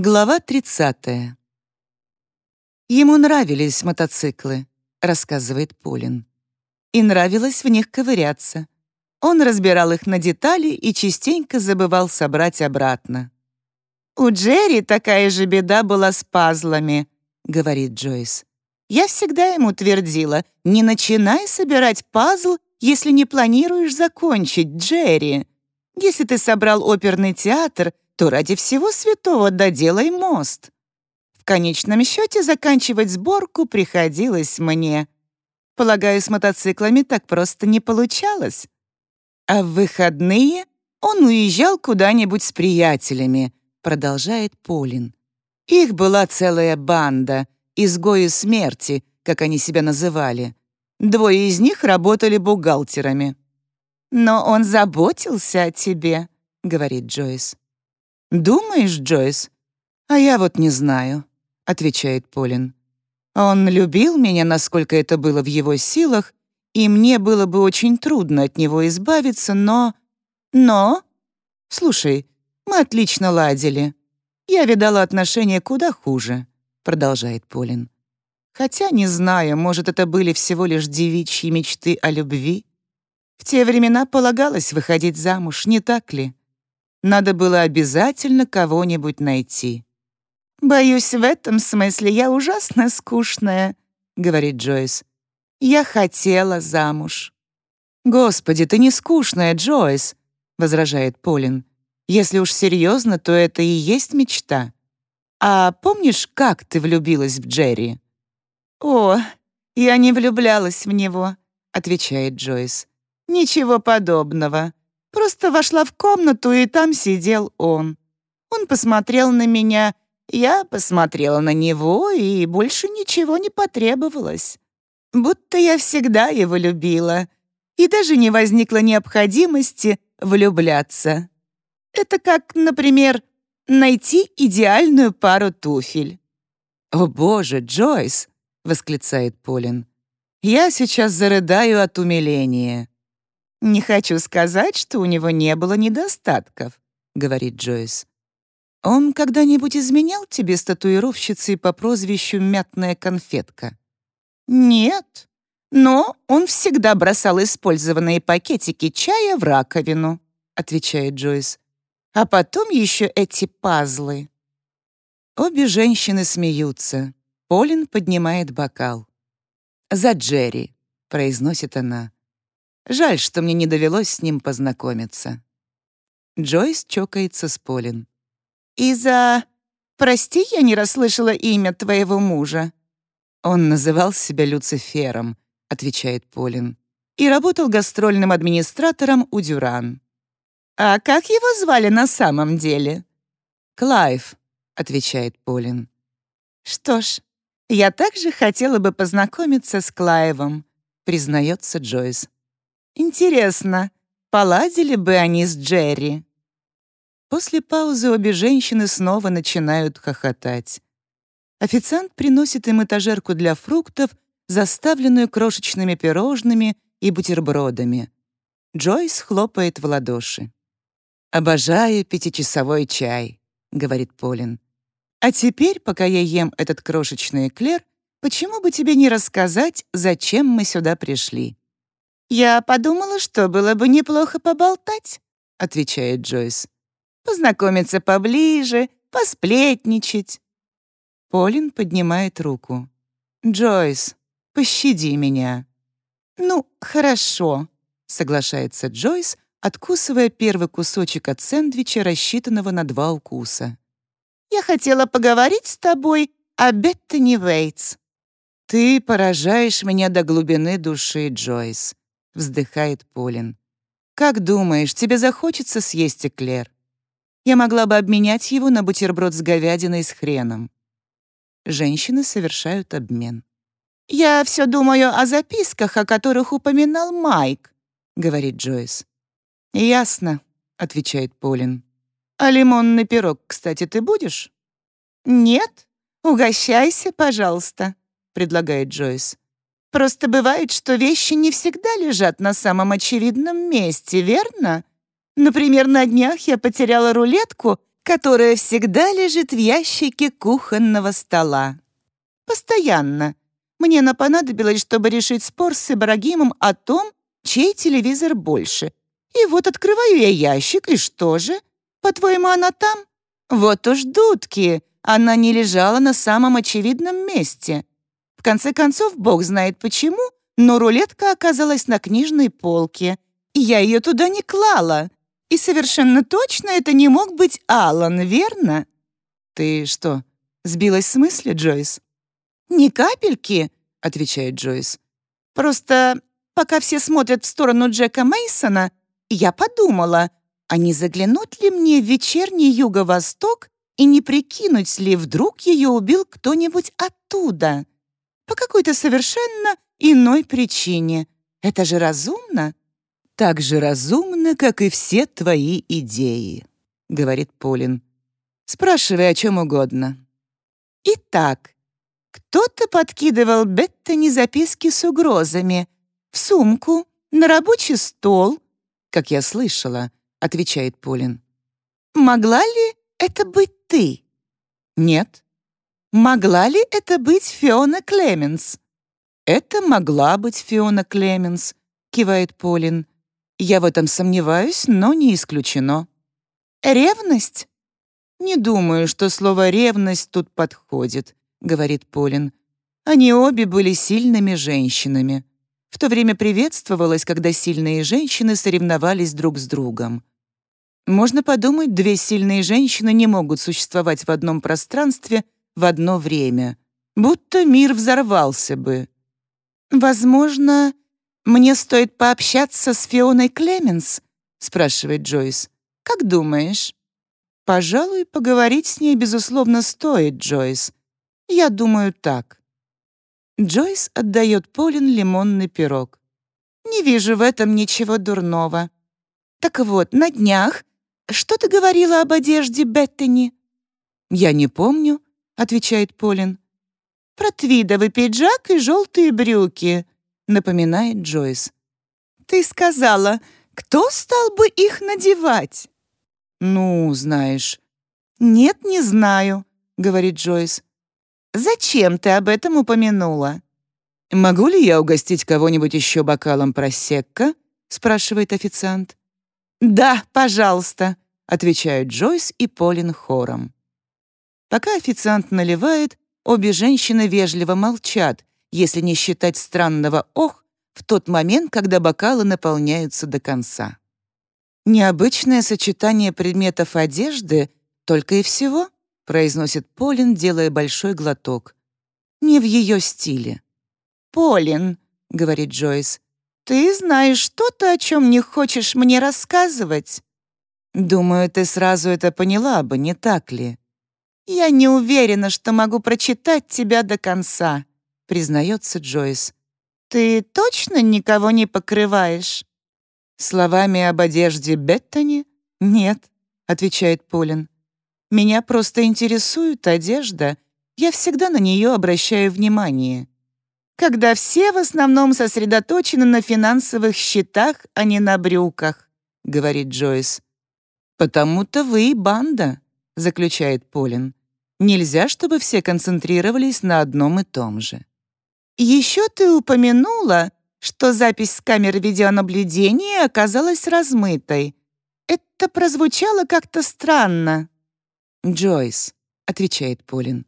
Глава 30. Ему нравились мотоциклы, рассказывает Полин. И нравилось в них ковыряться. Он разбирал их на детали и частенько забывал собрать обратно. «У Джерри такая же беда была с пазлами», — говорит Джойс. «Я всегда ему твердила, не начинай собирать пазл, если не планируешь закончить, Джерри. Если ты собрал оперный театр, то ради всего святого доделай мост. В конечном счете заканчивать сборку приходилось мне. Полагаю, с мотоциклами так просто не получалось. А в выходные он уезжал куда-нибудь с приятелями, продолжает Полин. Их была целая банда, изгои смерти, как они себя называли. Двое из них работали бухгалтерами. «Но он заботился о тебе», — говорит Джойс. «Думаешь, Джойс? А я вот не знаю», — отвечает Полин. «Он любил меня, насколько это было в его силах, и мне было бы очень трудно от него избавиться, но... Но... Слушай, мы отлично ладили. Я видала отношения куда хуже», — продолжает Полин. «Хотя, не знаю, может, это были всего лишь девичьи мечты о любви? В те времена полагалось выходить замуж, не так ли?» Надо было обязательно кого-нибудь найти. «Боюсь, в этом смысле я ужасно скучная», — говорит Джойс. «Я хотела замуж». «Господи, ты не скучная, Джойс», — возражает Полин. «Если уж серьезно, то это и есть мечта. А помнишь, как ты влюбилась в Джерри?» «О, я не влюблялась в него», — отвечает Джойс. «Ничего подобного. Просто вошла в комнату, и там сидел он. Он посмотрел на меня, я посмотрела на него, и больше ничего не потребовалось. Будто я всегда его любила, и даже не возникло необходимости влюбляться. Это как, например, найти идеальную пару туфель. «О боже, Джойс!» — восклицает Полин. «Я сейчас зарыдаю от умиления». «Не хочу сказать, что у него не было недостатков», — говорит Джойс. «Он когда-нибудь изменял тебе с татуировщицей по прозвищу «Мятная конфетка»?» «Нет, но он всегда бросал использованные пакетики чая в раковину», — отвечает Джойс. «А потом еще эти пазлы». Обе женщины смеются. Полин поднимает бокал. «За Джерри», — произносит она. Жаль, что мне не довелось с ним познакомиться. Джойс чокается с Полин. «Из-за... Прости, я не расслышала имя твоего мужа». «Он называл себя Люцифером», — отвечает Полин, «и работал гастрольным администратором у Дюран». «А как его звали на самом деле?» «Клайв», — отвечает Полин. «Что ж, я также хотела бы познакомиться с Клайвом», — признается Джойс. Интересно, поладили бы они с Джерри? После паузы обе женщины снова начинают хохотать. Официант приносит им этажерку для фруктов, заставленную крошечными пирожными и бутербродами. Джойс хлопает в ладоши. «Обожаю пятичасовой чай», — говорит Полин. «А теперь, пока я ем этот крошечный эклер, почему бы тебе не рассказать, зачем мы сюда пришли?» «Я подумала, что было бы неплохо поболтать», — отвечает Джойс. «Познакомиться поближе, посплетничать». Полин поднимает руку. «Джойс, пощади меня». «Ну, хорошо», — соглашается Джойс, откусывая первый кусочек от сэндвича, рассчитанного на два укуса. «Я хотела поговорить с тобой о Беттани Вейтс». «Ты поражаешь меня до глубины души, Джойс вздыхает Полин. «Как думаешь, тебе захочется съесть эклер? Я могла бы обменять его на бутерброд с говядиной с хреном». Женщины совершают обмен. «Я все думаю о записках, о которых упоминал Майк», — говорит Джойс. «Ясно», — отвечает Полин. «А лимонный пирог, кстати, ты будешь?» «Нет, угощайся, пожалуйста», — предлагает Джойс. Просто бывает, что вещи не всегда лежат на самом очевидном месте, верно? Например, на днях я потеряла рулетку, которая всегда лежит в ящике кухонного стола. Постоянно. Мне она понадобилась, чтобы решить спор с Ибрагимом о том, чей телевизор больше. И вот открываю я ящик, и что же? По-твоему, она там? Вот уж дудки. Она не лежала на самом очевидном месте. В конце концов, бог знает почему, но рулетка оказалась на книжной полке. Я ее туда не клала. И совершенно точно это не мог быть Алан, верно? Ты что, сбилась с мысли, Джойс? «Ни капельки», — отвечает Джойс. «Просто пока все смотрят в сторону Джека Мейсона, я подумала, а не заглянуть ли мне в вечерний юго-восток и не прикинуть ли, вдруг ее убил кто-нибудь оттуда? По какой-то совершенно иной причине. Это же разумно?» «Так же разумно, как и все твои идеи», — говорит Полин. «Спрашивай о чем угодно». «Итак, кто-то подкидывал Беттани записки с угрозами в сумку, на рабочий стол, как я слышала, отвечает Полин. Могла ли это быть ты? Нет. Могла ли это быть Фиона Клеменс? Это могла быть Фиона Клеменс, кивает Полин. Я в этом сомневаюсь, но не исключено. Ревность? Не думаю, что слово «ревность» тут подходит. — говорит Полин. Они обе были сильными женщинами. В то время приветствовалось, когда сильные женщины соревновались друг с другом. Можно подумать, две сильные женщины не могут существовать в одном пространстве в одно время. Будто мир взорвался бы. «Возможно, мне стоит пообщаться с Фионой Клеменс?» — спрашивает Джойс. «Как думаешь?» «Пожалуй, поговорить с ней, безусловно, стоит, Джойс. Я думаю так. Джойс отдает Полин лимонный пирог. Не вижу в этом ничего дурного. Так вот, на днях что ты говорила об одежде Беттани? Я не помню, отвечает Полин. Про твидовый пиджак и желтые брюки, напоминает Джойс. Ты сказала, кто стал бы их надевать? Ну, знаешь. Нет, не знаю, говорит Джойс. Зачем ты об этом упомянула?» «Могу ли я угостить кого-нибудь еще бокалом просекко?» — спрашивает официант. «Да, пожалуйста», — отвечают Джойс и Полин хором. Пока официант наливает, обе женщины вежливо молчат, если не считать странного «ох» в тот момент, когда бокалы наполняются до конца. Необычное сочетание предметов одежды только и всего — произносит Полин, делая большой глоток. Не в ее стиле. «Полин», — говорит Джойс, — «ты знаешь что-то, о чем не хочешь мне рассказывать?» «Думаю, ты сразу это поняла бы, не так ли?» «Я не уверена, что могу прочитать тебя до конца», — признается Джойс. «Ты точно никого не покрываешь?» «Словами об одежде Беттани? Нет», — отвечает Полин. Меня просто интересует одежда. Я всегда на нее обращаю внимание. Когда все в основном сосредоточены на финансовых счетах, а не на брюках, говорит Джойс. Потому-то вы и банда, заключает Полин. Нельзя, чтобы все концентрировались на одном и том же. Еще ты упомянула, что запись с камеры видеонаблюдения оказалась размытой. Это прозвучало как-то странно. «Джойс», — отвечает Полин,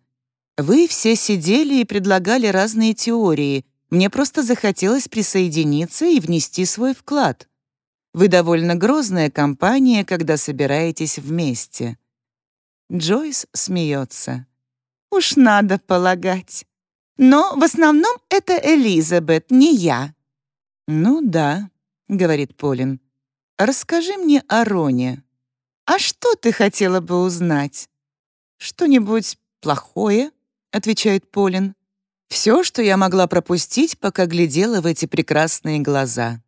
«вы все сидели и предлагали разные теории. Мне просто захотелось присоединиться и внести свой вклад. Вы довольно грозная компания, когда собираетесь вместе». Джойс смеется. «Уж надо полагать. Но в основном это Элизабет, не я». «Ну да», — говорит Полин. «Расскажи мне о Роне». «А что ты хотела бы узнать?» «Что-нибудь плохое?» — отвечает Полин. «Все, что я могла пропустить, пока глядела в эти прекрасные глаза».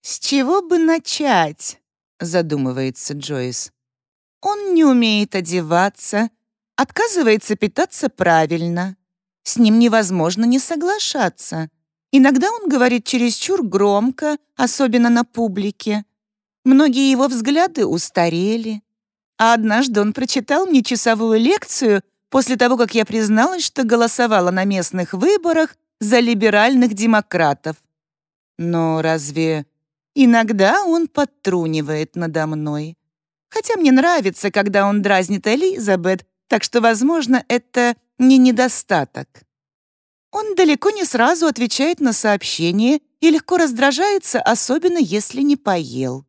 «С чего бы начать?» — задумывается Джойс. «Он не умеет одеваться, отказывается питаться правильно. С ним невозможно не соглашаться. Иногда он говорит чересчур громко, особенно на публике. Многие его взгляды устарели. А однажды он прочитал мне часовую лекцию после того, как я призналась, что голосовала на местных выборах за либеральных демократов. Но разве иногда он подтрунивает надо мной? Хотя мне нравится, когда он дразнит Элизабет, так что, возможно, это не недостаток. Он далеко не сразу отвечает на сообщения и легко раздражается, особенно если не поел.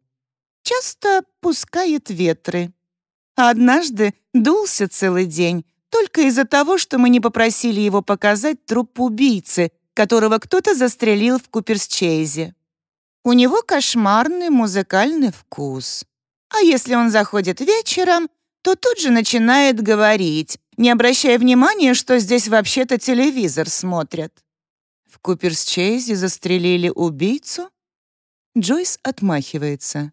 Часто пускает ветры. А однажды дулся целый день, только из-за того, что мы не попросили его показать труп убийцы, которого кто-то застрелил в Куперсчейзе. У него кошмарный музыкальный вкус. А если он заходит вечером, то тут же начинает говорить, не обращая внимания, что здесь вообще-то телевизор смотрят. В Куперсчейзе застрелили убийцу? Джойс отмахивается.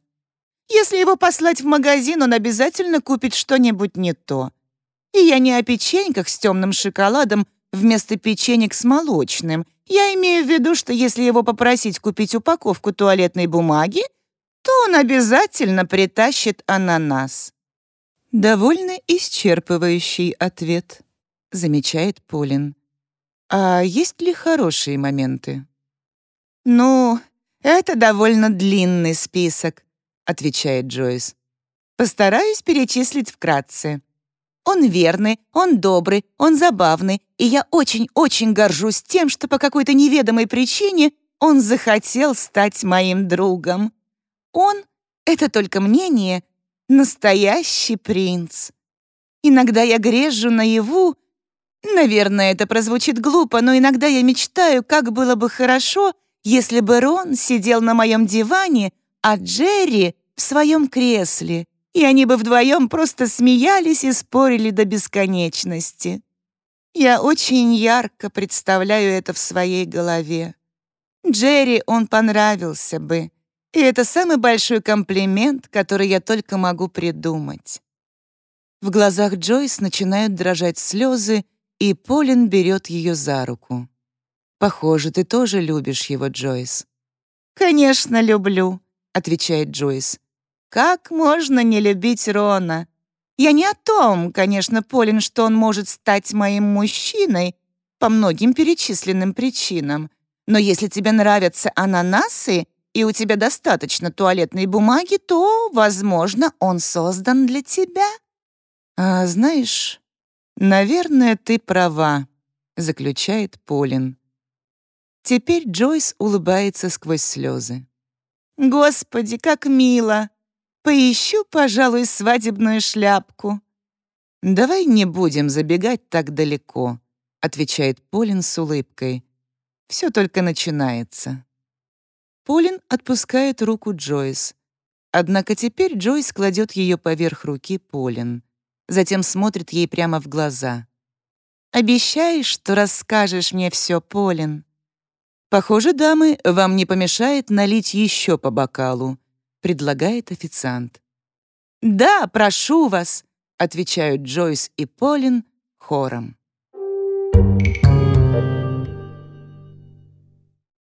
Если его послать в магазин, он обязательно купит что-нибудь не то. И я не о печеньках с темным шоколадом вместо печенек с молочным. Я имею в виду, что если его попросить купить упаковку туалетной бумаги, то он обязательно притащит ананас. Довольно исчерпывающий ответ, замечает Полин. А есть ли хорошие моменты? Ну, это довольно длинный список, отвечает Джойс. Постараюсь перечислить вкратце. Он верный, он добрый, он забавный, и я очень-очень горжусь тем, что по какой-то неведомой причине он захотел стать моим другом. Он — это только мнение, настоящий принц. Иногда я грежу наяву, наверное, это прозвучит глупо, но иногда я мечтаю, как было бы хорошо, если бы Рон сидел на моем диване, а Джерри в своем кресле, и они бы вдвоем просто смеялись и спорили до бесконечности. Я очень ярко представляю это в своей голове. Джерри он понравился бы, и это самый большой комплимент, который я только могу придумать. В глазах Джойс начинают дрожать слезы, и Полин берет ее за руку. «Похоже, ты тоже любишь его, Джойс». «Конечно, люблю», — отвечает Джойс. «Как можно не любить Рона? Я не о том, конечно, Полин, что он может стать моим мужчиной по многим перечисленным причинам. Но если тебе нравятся ананасы, и у тебя достаточно туалетной бумаги, то, возможно, он создан для тебя. А знаешь, наверное, ты права, заключает Полин. Теперь Джойс улыбается сквозь слезы. Господи, как мило! Поищу, пожалуй, свадебную шляпку. Давай не будем забегать так далеко, отвечает Полин с улыбкой. Все только начинается. Полин отпускает руку Джойс. Однако теперь Джойс кладет ее поверх руки Полин. Затем смотрит ей прямо в глаза. «Обещаешь, что расскажешь мне все, Полин?» «Похоже, дамы, вам не помешает налить еще по бокалу», — предлагает официант. «Да, прошу вас», — отвечают Джойс и Полин хором.